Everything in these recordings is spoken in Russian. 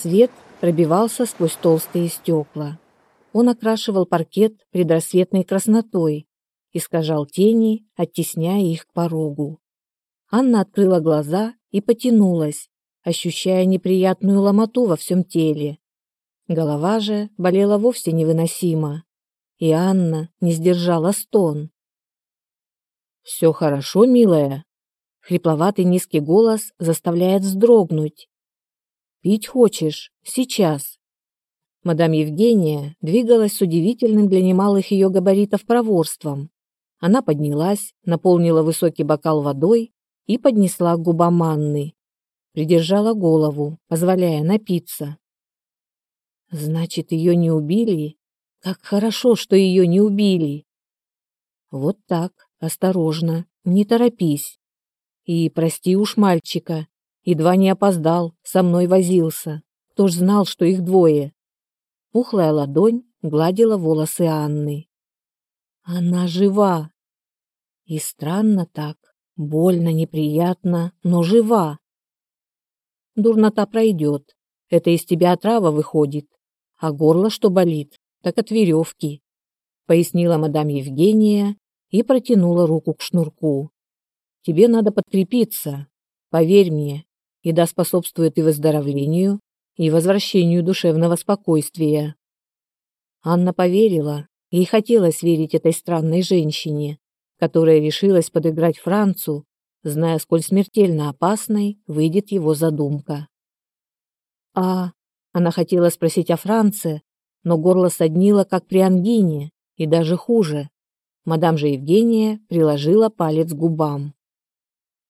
Свет пробивался сквозь толстые стекла. Он окрашивал паркет предрассветной краснотой, искажал тени, оттесняя их к порогу. Анна открыла глаза и потянулась, ощущая неприятную ломоту во всем теле. Голова же болела вовсе невыносимо, и Анна не сдержала стон. «Все хорошо, милая?» Хрипловатый низкий голос заставляет вздрогнуть. «Пить хочешь? Сейчас!» Мадам Евгения двигалась с удивительным для немалых ее габаритов проворством. Она поднялась, наполнила высокий бокал водой и поднесла к губам Анны. Придержала голову, позволяя напиться. Значит, ее не убили? Как хорошо, что ее не убили. Вот так, осторожно, не торопись. И прости уж мальчика, едва не опоздал, со мной возился. Кто ж знал, что их двое? Пухлая ладонь гладила волосы Анны. Она жива. И странно так, больно, неприятно, но жива. Дурнота пройдет. Это из тебя отрава выходит. А горло что болит, так от веревки, пояснила мадам Евгения и протянула руку к шнурку. Тебе надо подкрепиться. Поверь мне, еда способствует и выздоровлению, и возвращению душевного спокойствия. Анна поверила, ей хотелось верить этой странной женщине, которая решилась подыграть Францу, зная, сколь смертельно опасной выйдет его задумка. А она хотела спросить о Франце, но горло соднило, как при ангине, и даже хуже. Мадам же Евгения приложила палец к губам.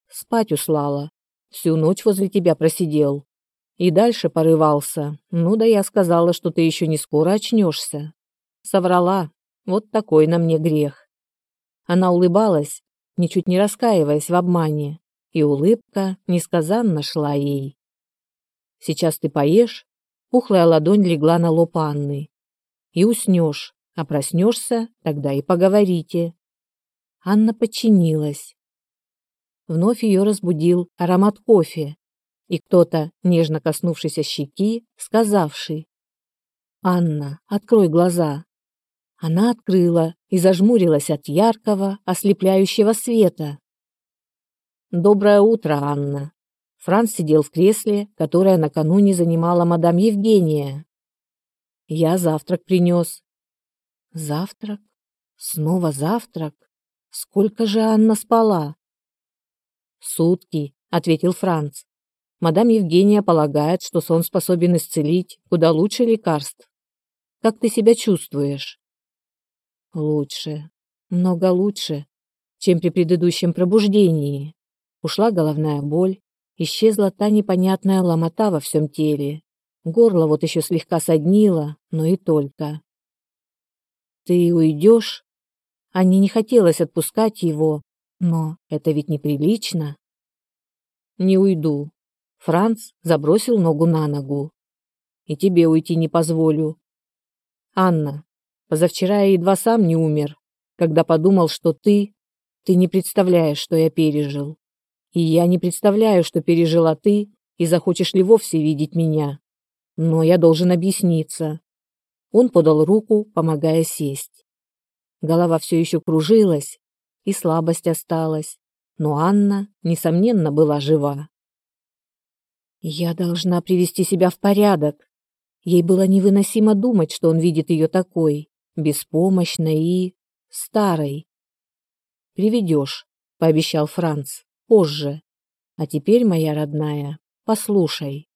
Спать услала. Всю ночь возле тебя просидел. И дальше порывался. Ну да я сказала, что ты еще не скоро очнешься. Соврала. Вот такой на мне грех. Она улыбалась, ничуть не раскаиваясь в обмане, и улыбка несказанно шла ей. Сейчас ты поешь, пухлая ладонь легла на лоб Анны. И уснешь, а проснешься, тогда и поговорите. Анна подчинилась. Вновь ее разбудил аромат кофе и кто-то, нежно коснувшийся щеки, сказавший «Анна, открой глаза». Она открыла и зажмурилась от яркого, ослепляющего света. «Доброе утро, Анна». Франц сидел в кресле, которое накануне занимала мадам Евгения. «Я завтрак принес». «Завтрак? Снова завтрак? Сколько же Анна спала?» «Сутки», — ответил Франц. «Мадам Евгения полагает, что сон способен исцелить куда лучше лекарств. Как ты себя чувствуешь?» «Лучше, много лучше, чем при предыдущем пробуждении. Ушла головная боль, исчезла та непонятная ломота во всем теле. Горло вот еще слегка соднило, но и только. «Ты уйдешь?» Анне не хотелось отпускать его, но это ведь неприлично. Не уйду. Франц забросил ногу на ногу. И тебе уйти не позволю. Анна, позавчера я едва сам не умер, когда подумал, что ты... Ты не представляешь, что я пережил. И я не представляю, что пережила ты, и захочешь ли вовсе видеть меня. Но я должен объясниться. Он подал руку, помогая сесть. Голова все еще кружилась, и слабость осталась, но Анна, несомненно, была жива. Я должна привести себя в порядок. Ей было невыносимо думать, что он видит ее такой, беспомощной и старой. «Приведешь», — пообещал Франц, — «позже. А теперь, моя родная, послушай».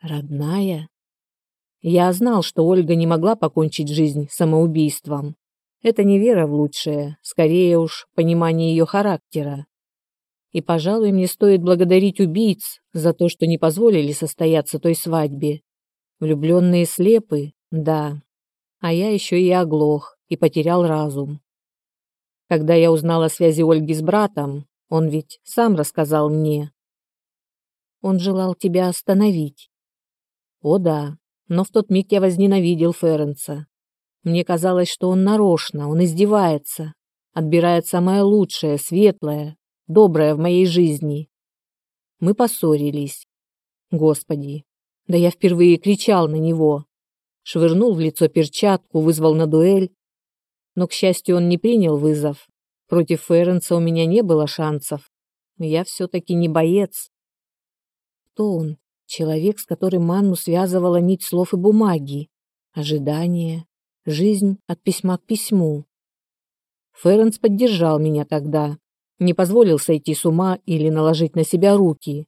«Родная?» Я знал, что Ольга не могла покончить жизнь самоубийством. Это не вера в лучшее, скорее уж понимание ее характера. И, пожалуй, мне стоит благодарить убийц за то, что не позволили состояться той свадьбе. Влюбленные слепы, да. А я еще и оглох и потерял разум. Когда я узнал о связи Ольги с братом, он ведь сам рассказал мне. Он желал тебя остановить. О да, но в тот миг я возненавидел Ференца. Мне казалось, что он нарочно, он издевается, отбирает самое лучшее, светлое, доброе в моей жизни. Мы поссорились. Господи, Да я впервые кричал на него. Швырнул в лицо перчатку, вызвал на дуэль. Но, к счастью, он не принял вызов. Против Ференса у меня не было шансов. Я все-таки не боец. Кто он? Человек, с которым Манну связывала нить слов и бумаги. Ожидание. Жизнь от письма к письму. Ференс поддержал меня тогда. Не позволил сойти с ума или наложить на себя руки.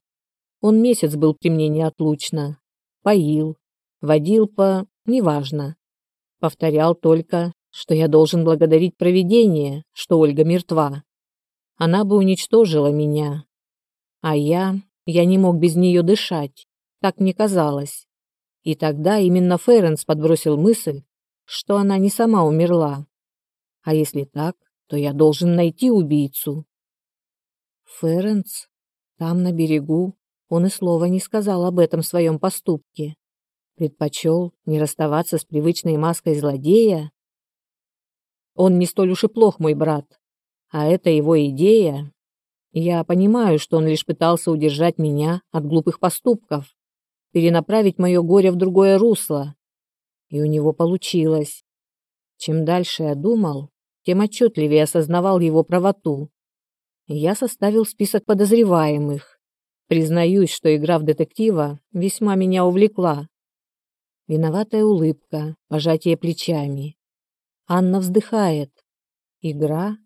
Он месяц был при мне неотлучно. Поил, водил по... неважно. Повторял только, что я должен благодарить провидение, что Ольга мертва. Она бы уничтожила меня. А я... я не мог без нее дышать. Так мне казалось. И тогда именно Ференс подбросил мысль, что она не сама умерла. А если так, то я должен найти убийцу. Ференс? Там, на берегу, он и слова не сказал об этом своем поступке. Предпочел не расставаться с привычной маской злодея. Он не столь уж и плох, мой брат. А это его идея. Я понимаю, что он лишь пытался удержать меня от глупых поступков, перенаправить мое горе в другое русло. И у него получилось. Чем дальше я думал, тем отчетливее осознавал его правоту. Я составил список подозреваемых, Признаюсь, что игра в детектива весьма меня увлекла. Виноватая улыбка, пожатие плечами. Анна вздыхает. Игра?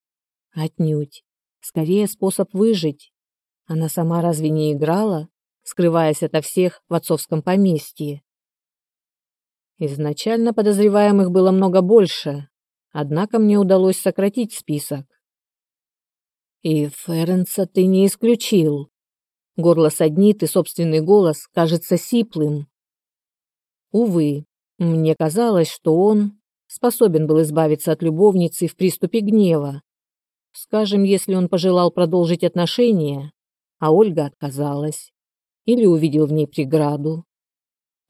Отнюдь. Скорее способ выжить. Она сама разве не играла, скрываясь ото всех в отцовском поместье? Изначально подозреваемых было много больше, однако мне удалось сократить список. И Ференса ты не исключил. Горло саднит, и собственный голос кажется сиплым. Увы, мне казалось, что он способен был избавиться от любовницы в приступе гнева. Скажем, если он пожелал продолжить отношения, а Ольга отказалась. Или увидел в ней преграду.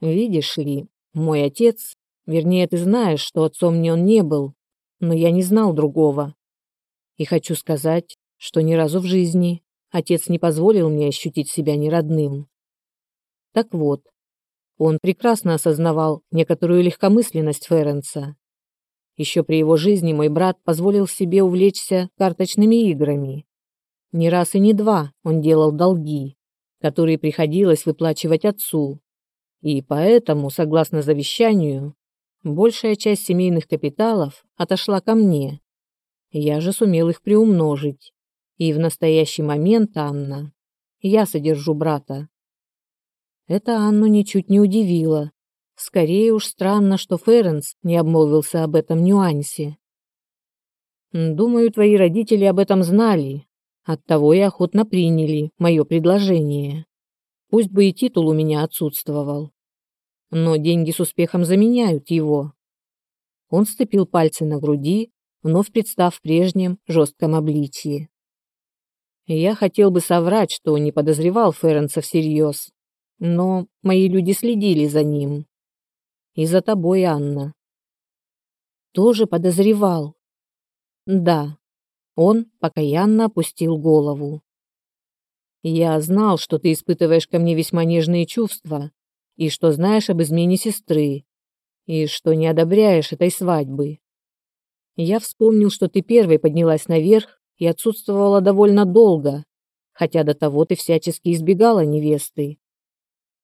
Видишь ли, мой отец, вернее, ты знаешь, что отцом мне он не был, но я не знал другого. И хочу сказать, что ни разу в жизни Отец не позволил мне ощутить себя неродным. Так вот, он прекрасно осознавал некоторую легкомысленность Ференса. Еще при его жизни мой брат позволил себе увлечься карточными играми. Не раз и не два он делал долги, которые приходилось выплачивать отцу. И поэтому, согласно завещанию, большая часть семейных капиталов отошла ко мне. Я же сумел их приумножить. И в настоящий момент, Анна, я содержу брата. Это Анну ничуть не удивило. Скорее уж странно, что Ференс не обмолвился об этом нюансе. Думаю, твои родители об этом знали. Оттого и охотно приняли мое предложение. Пусть бы и титул у меня отсутствовал. Но деньги с успехом заменяют его. Он сцепил пальцы на груди, вновь представ в прежнем жестком обличье. Я хотел бы соврать, что не подозревал Ференса всерьез, но мои люди следили за ним. И за тобой, Анна. Тоже подозревал? Да. Он покаянно опустил голову. Я знал, что ты испытываешь ко мне весьма нежные чувства, и что знаешь об измене сестры, и что не одобряешь этой свадьбы. Я вспомнил, что ты первой поднялась наверх и отсутствовала довольно долго, хотя до того ты всячески избегала невесты.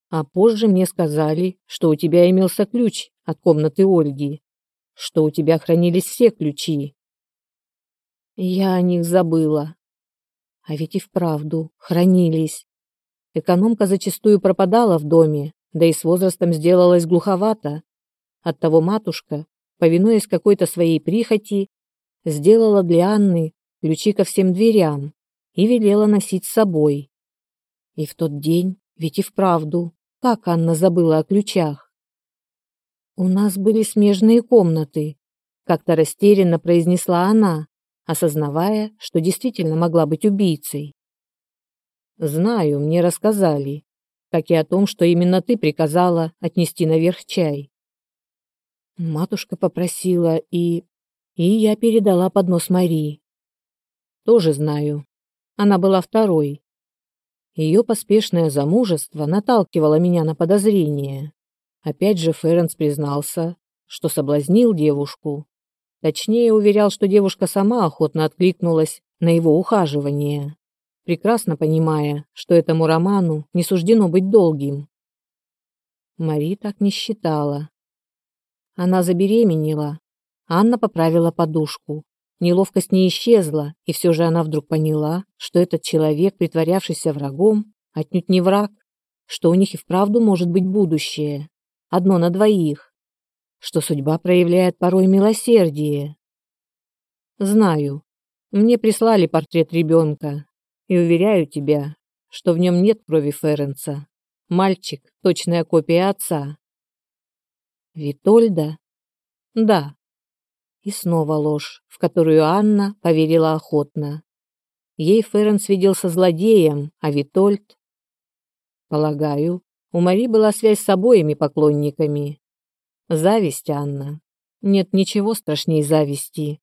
А позже мне сказали, что у тебя имелся ключ от комнаты Ольги, что у тебя хранились все ключи. Я о них забыла. А ведь и вправду хранились. Экономка зачастую пропадала в доме, да и с возрастом сделалась глуховата. Оттого матушка, повинуясь какой-то своей прихоти, сделала для Анны ключи ко всем дверям и велела носить с собой. И в тот день, ведь и вправду, как Анна забыла о ключах? «У нас были смежные комнаты», — как-то растерянно произнесла она, осознавая, что действительно могла быть убийцей. «Знаю, мне рассказали, как и о том, что именно ты приказала отнести наверх чай». Матушка попросила, и... И я передала поднос Марии. Тоже знаю. Она была второй. Ее поспешное замужество наталкивало меня на подозрение. Опять же Ференс признался, что соблазнил девушку. Точнее, уверял, что девушка сама охотно откликнулась на его ухаживание, прекрасно понимая, что этому роману не суждено быть долгим. Мари так не считала. Она забеременела. Анна поправила подушку. Неловкость не исчезла, и все же она вдруг поняла, что этот человек, притворявшийся врагом, отнюдь не враг, что у них и вправду может быть будущее, одно на двоих, что судьба проявляет порой милосердие. Знаю, мне прислали портрет ребенка, и уверяю тебя, что в нем нет крови Ференца. Мальчик – точная копия отца. Витольда? Да, и снова ложь, в которую Анна поверила охотно. Ей Ференс виделся злодеем, а Витольд... Полагаю, у Мари была связь с обоими поклонниками. Зависть, Анна. Нет ничего страшней зависти.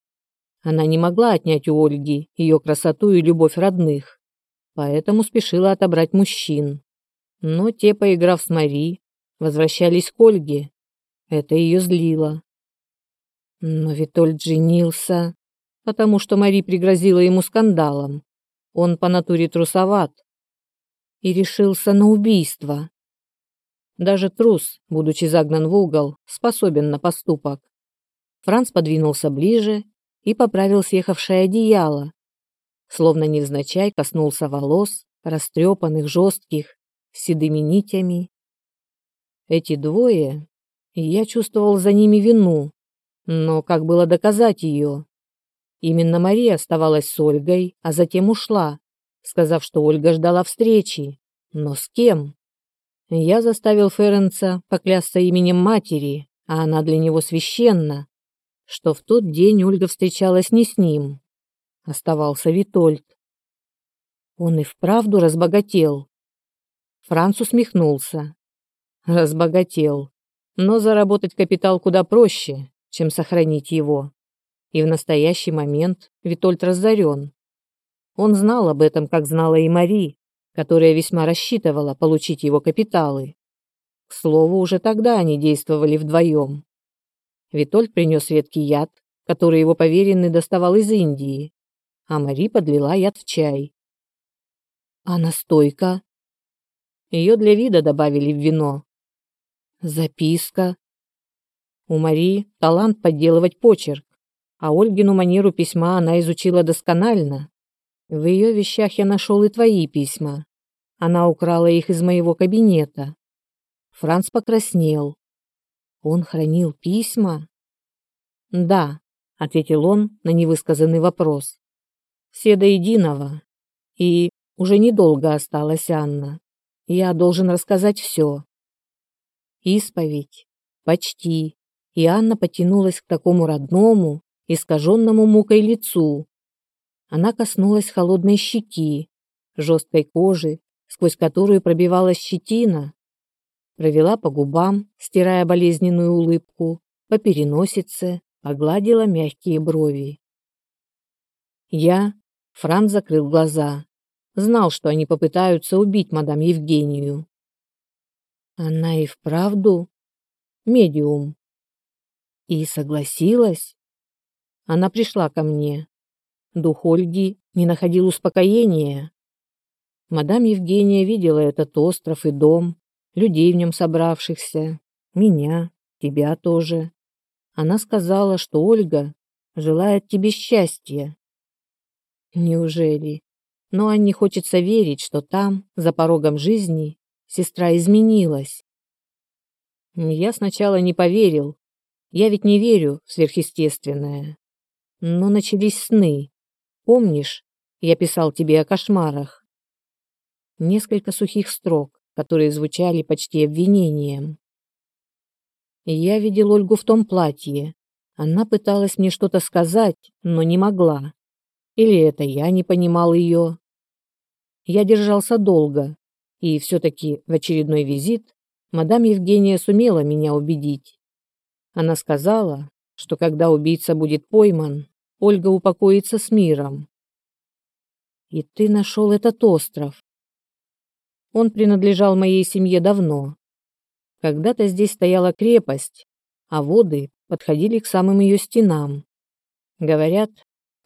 Она не могла отнять у Ольги ее красоту и любовь родных, поэтому спешила отобрать мужчин. Но те, поиграв с Мари, возвращались к Ольге. Это ее злило. Но Витольд женился, потому что Мари пригрозила ему скандалом. Он по натуре трусоват и решился на убийство. Даже трус, будучи загнан в угол, способен на поступок. Франц подвинулся ближе и поправил съехавшее одеяло, словно невзначай коснулся волос, растрепанных, жестких, с седыми нитями. Эти двое, я чувствовал за ними вину, но как было доказать ее? Именно Мария оставалась с Ольгой, а затем ушла, сказав, что Ольга ждала встречи. Но с кем? Я заставил Ференца поклясться именем матери, а она для него священна, что в тот день Ольга встречалась не с ним. Оставался Витольд. Он и вправду разбогател. Франц усмехнулся. Разбогател. Но заработать капитал куда проще, чем сохранить его. И в настоящий момент Витольд разорен. Он знал об этом, как знала и Мари, которая весьма рассчитывала получить его капиталы. К слову, уже тогда они действовали вдвоем. Витольд принес редкий яд, который его поверенный доставал из Индии, а Мари подлила яд в чай. А настойка? Ее для вида добавили в вино. Записка, у Марии талант подделывать почерк, а Ольгину манеру письма она изучила досконально. В ее вещах я нашел и твои письма. Она украла их из моего кабинета. Франц покраснел. Он хранил письма? Да, ответил он на невысказанный вопрос. Все до единого. И уже недолго осталась Анна. Я должен рассказать все. Исповедь. Почти и Анна потянулась к такому родному, искаженному мукой лицу. Она коснулась холодной щеки, жесткой кожи, сквозь которую пробивалась щетина, провела по губам, стирая болезненную улыбку, по переносице, погладила мягкие брови. Я, Франц закрыл глаза, знал, что они попытаются убить мадам Евгению. Она и вправду медиум. И согласилась. Она пришла ко мне. Дух Ольги не находил успокоения. Мадам Евгения видела этот остров и дом, людей в нем собравшихся, меня, тебя тоже. Она сказала, что Ольга желает тебе счастья. Неужели? Но Анне хочется верить, что там, за порогом жизни, сестра изменилась. Я сначала не поверил, я ведь не верю в сверхъестественное. Но начались сны. Помнишь, я писал тебе о кошмарах? Несколько сухих строк, которые звучали почти обвинением. Я видел Ольгу в том платье. Она пыталась мне что-то сказать, но не могла. Или это я не понимал ее. Я держался долго, и все-таки в очередной визит мадам Евгения сумела меня убедить. Она сказала, что когда убийца будет пойман, Ольга упокоится с миром. И ты нашел этот остров. Он принадлежал моей семье давно. Когда-то здесь стояла крепость, а воды подходили к самым ее стенам. Говорят,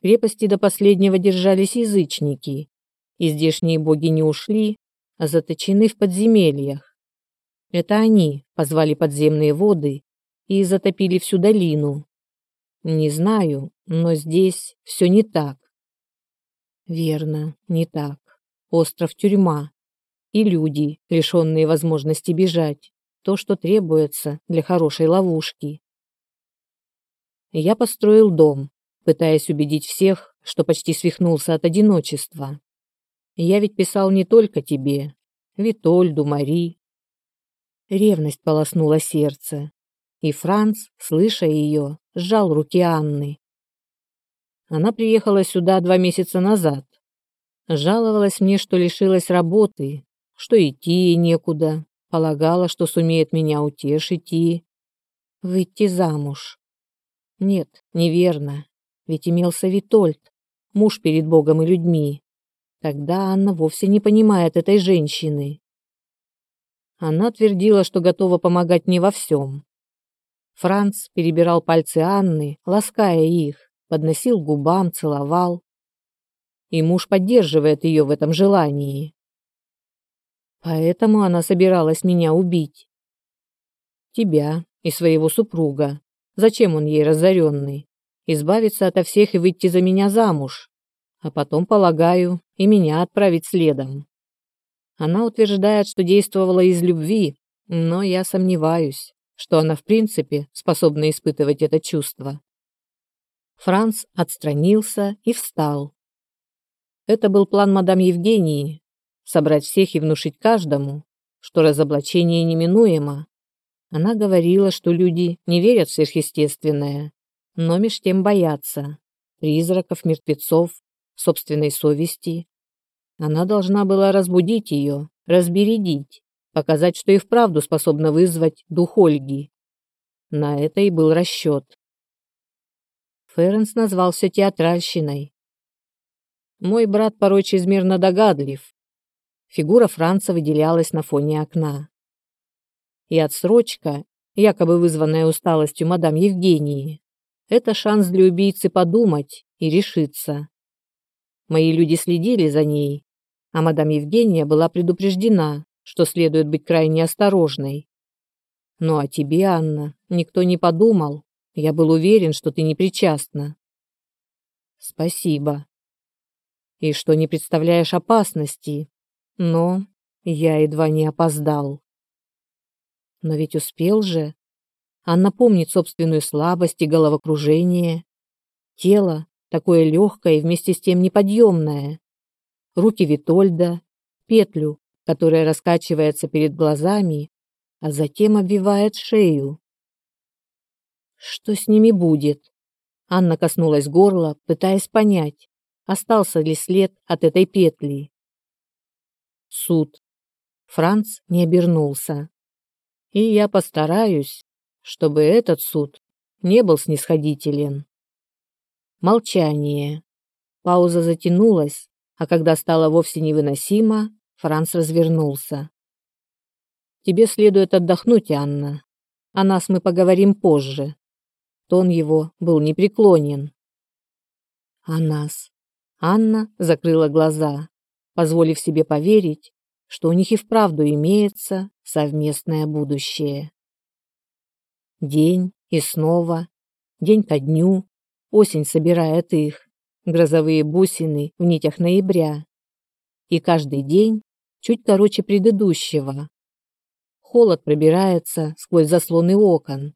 крепости до последнего держались язычники, и здешние боги не ушли, а заточены в подземельях. Это они позвали подземные воды и затопили всю долину. Не знаю, но здесь все не так. Верно, не так. Остров тюрьма. И люди, лишенные возможности бежать. То, что требуется для хорошей ловушки. Я построил дом, пытаясь убедить всех, что почти свихнулся от одиночества. Я ведь писал не только тебе, Витольду, Мари. Ревность полоснула сердце, и Франц, слыша ее, сжал руки Анны. Она приехала сюда два месяца назад. Жаловалась мне, что лишилась работы, что идти ей некуда, полагала, что сумеет меня утешить и... выйти замуж. Нет, неверно, ведь имелся Витольд, муж перед Богом и людьми. Тогда Анна вовсе не понимает этой женщины. Она твердила, что готова помогать мне во всем. Франц перебирал пальцы Анны, лаская их, подносил губам, целовал. И муж поддерживает ее в этом желании. Поэтому она собиралась меня убить. Тебя и своего супруга. Зачем он ей разоренный? Избавиться ото всех и выйти за меня замуж. А потом, полагаю, и меня отправить следом. Она утверждает, что действовала из любви, но я сомневаюсь, что она в принципе способна испытывать это чувство. Франц отстранился и встал. Это был план мадам Евгении – собрать всех и внушить каждому, что разоблачение неминуемо. Она говорила, что люди не верят в сверхъестественное, но меж тем боятся призраков, мертвецов, собственной совести. Она должна была разбудить ее, разбередить, показать, что и вправду способна вызвать дух Ольги. На это и был расчет. Ференс назвал театральщиной. Мой брат порой чрезмерно догадлив. Фигура Франца выделялась на фоне окна. И отсрочка, якобы вызванная усталостью мадам Евгении, это шанс для убийцы подумать и решиться. Мои люди следили за ней, а мадам Евгения была предупреждена, что следует быть крайне осторожной. Ну а тебе, Анна, никто не подумал. Я был уверен, что ты не причастна. Спасибо. И что не представляешь опасности. Но я едва не опоздал. Но ведь успел же. Анна помнит собственную слабость и головокружение. Тело такое легкое и вместе с тем неподъемное. Руки Витольда, петлю, которая раскачивается перед глазами, а затем обвивает шею. Что с ними будет? Анна коснулась горла, пытаясь понять, остался ли след от этой петли. Суд. Франц не обернулся. И я постараюсь, чтобы этот суд не был снисходителен. Молчание. Пауза затянулась, а когда стало вовсе невыносимо, Франц развернулся. «Тебе следует отдохнуть, Анна. О нас мы поговорим позже. Тон его был непреклонен. А нас? Анна закрыла глаза, позволив себе поверить, что у них и вправду имеется совместное будущее. День и снова, день ко дню, осень собирает их, грозовые бусины в нитях ноября. И каждый день чуть короче предыдущего. Холод пробирается сквозь заслоны окон,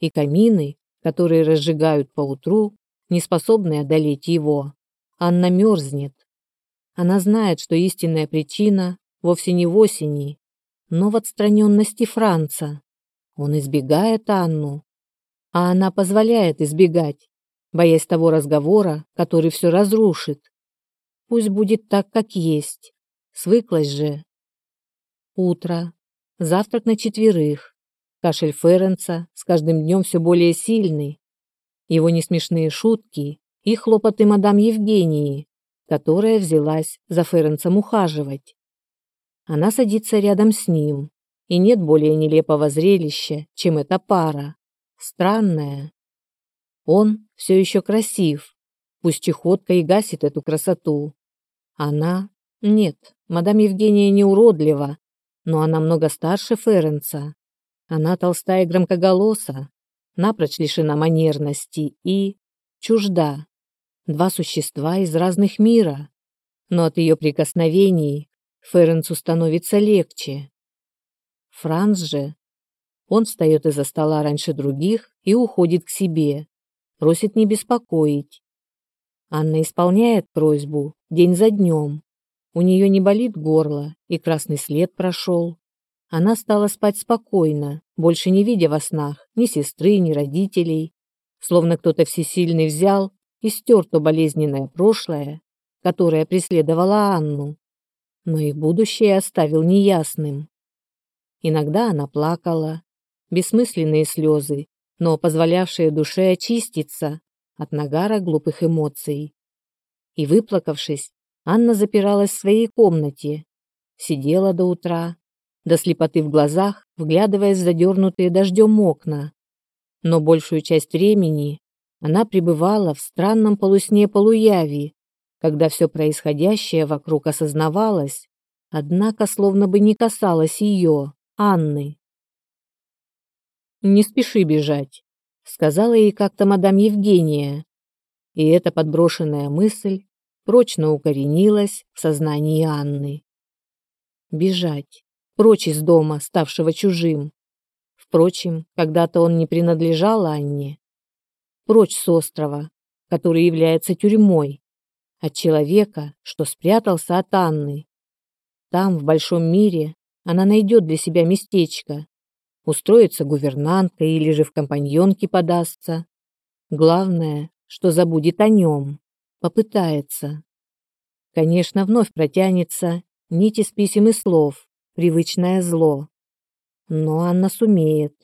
и камины которые разжигают по утру, не способные одолеть его. Анна мерзнет. Она знает, что истинная причина вовсе не в осени, но в отстраненности Франца. Он избегает Анну, а она позволяет избегать, боясь того разговора, который все разрушит. Пусть будет так, как есть. Свыклась же. Утро. Завтрак на четверых. Кашель Ференца с каждым днем все более сильный. Его несмешные шутки и хлопоты мадам Евгении, которая взялась за Ференцем ухаживать. Она садится рядом с ним, и нет более нелепого зрелища, чем эта пара. Странная. Он все еще красив, пусть чехотка и гасит эту красоту. Она... Нет, мадам Евгения не уродлива, но она много старше Ференца. Она толстая и громкоголоса, напрочь лишена манерности и... чужда. Два существа из разных мира. Но от ее прикосновений Ференцу становится легче. Франц же... Он встает из-за стола раньше других и уходит к себе. Просит не беспокоить. Анна исполняет просьбу день за днем. У нее не болит горло, и красный след прошел. Она стала спать спокойно, больше не видя во снах ни сестры, ни родителей. Словно кто-то всесильный взял и стер то болезненное прошлое, которое преследовало Анну, но и будущее оставил неясным. Иногда она плакала, бессмысленные слезы, но позволявшие душе очиститься от нагара глупых эмоций. И выплакавшись, Анна запиралась в своей комнате, сидела до утра, до слепоты в глазах, вглядываясь в задернутые дождем окна. Но большую часть времени она пребывала в странном полусне-полуяви, когда все происходящее вокруг осознавалось, однако словно бы не касалось ее, Анны. «Не спеши бежать», — сказала ей как-то мадам Евгения. И эта подброшенная мысль прочно укоренилась в сознании Анны. Бежать, прочь из дома, ставшего чужим. Впрочем, когда-то он не принадлежал Анне. Прочь с острова, который является тюрьмой, от человека, что спрятался от Анны. Там, в большом мире, она найдет для себя местечко, устроится гувернанткой или же в компаньонке подастся. Главное, что забудет о нем попытается. Конечно, вновь протянется нить из писем и слов, привычное зло. Но Анна сумеет.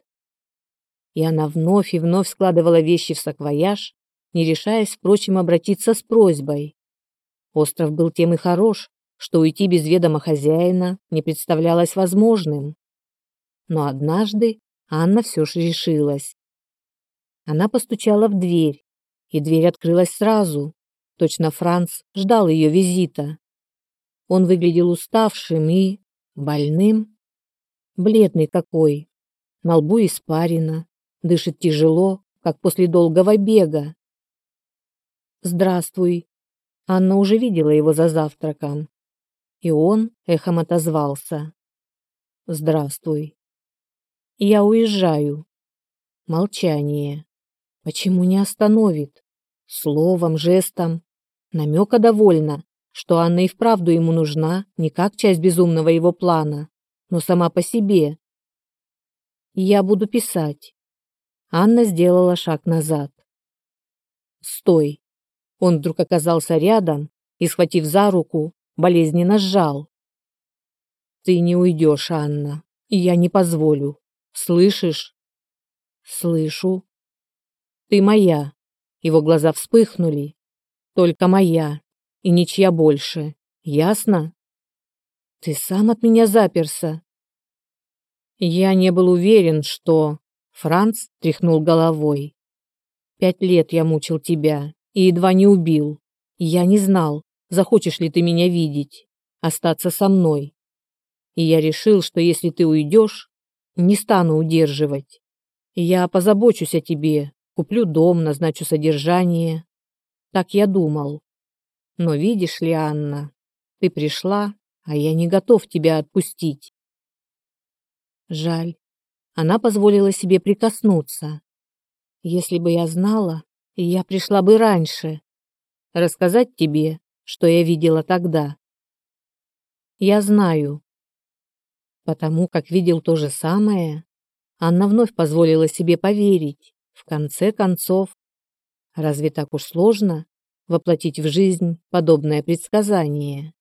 И она вновь и вновь складывала вещи в саквояж, не решаясь, впрочем, обратиться с просьбой. Остров был тем и хорош, что уйти без ведома хозяина не представлялось возможным. Но однажды Анна все же решилась. Она постучала в дверь, и дверь открылась сразу, Точно Франц ждал ее визита. Он выглядел уставшим и больным. Бледный какой. На лбу испарина. Дышит тяжело, как после долгого бега. «Здравствуй». Анна уже видела его за завтраком. И он эхом отозвался. «Здравствуй». «Я уезжаю». Молчание. Почему не остановит? Словом, жестом, Намека довольно, что Анна и вправду ему нужна не как часть безумного его плана, но сама по себе. «Я буду писать». Анна сделала шаг назад. «Стой!» Он вдруг оказался рядом и, схватив за руку, болезненно сжал. «Ты не уйдешь, Анна, и я не позволю. Слышишь?» «Слышу». «Ты моя». Его глаза вспыхнули, только моя и ничья больше. Ясно? Ты сам от меня заперся. Я не был уверен, что... Франц тряхнул головой. Пять лет я мучил тебя и едва не убил. Я не знал, захочешь ли ты меня видеть, остаться со мной. И я решил, что если ты уйдешь, не стану удерживать. Я позабочусь о тебе, куплю дом, назначу содержание, так я думал. Но видишь ли, Анна, ты пришла, а я не готов тебя отпустить. Жаль. Она позволила себе прикоснуться. Если бы я знала, я пришла бы раньше. Рассказать тебе, что я видела тогда. Я знаю. Потому как видел то же самое, Анна вновь позволила себе поверить. В конце концов, Разве так уж сложно воплотить в жизнь подобное предсказание?